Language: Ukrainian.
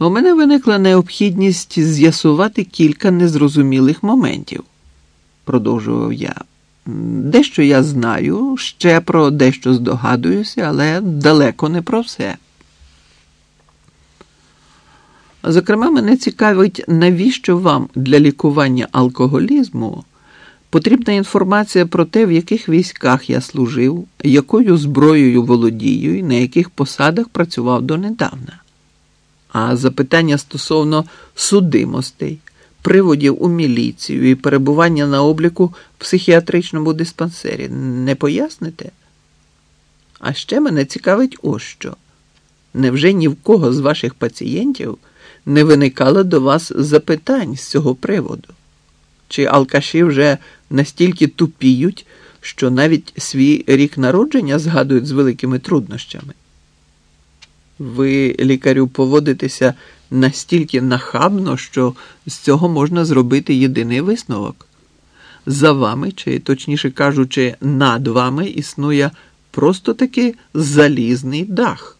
У мене виникла необхідність з'ясувати кілька незрозумілих моментів, продовжував я. Дещо я знаю, ще про дещо здогадуюся, але далеко не про все. Зокрема, мене цікавить, навіщо вам для лікування алкоголізму потрібна інформація про те, в яких військах я служив, якою зброєю володію і на яких посадах працював донедавна. А запитання стосовно судимостей, приводів у міліцію і перебування на обліку в психіатричному диспансері не поясните? А ще мене цікавить ось що. Невже ні в кого з ваших пацієнтів не виникало до вас запитань з цього приводу? Чи алкаші вже настільки тупіють, що навіть свій рік народження згадують з великими труднощами? Ви, лікарю, поводитеся настільки нахабно, що з цього можна зробити єдиний висновок. За вами, чи точніше кажучи, над вами існує просто таки залізний дах.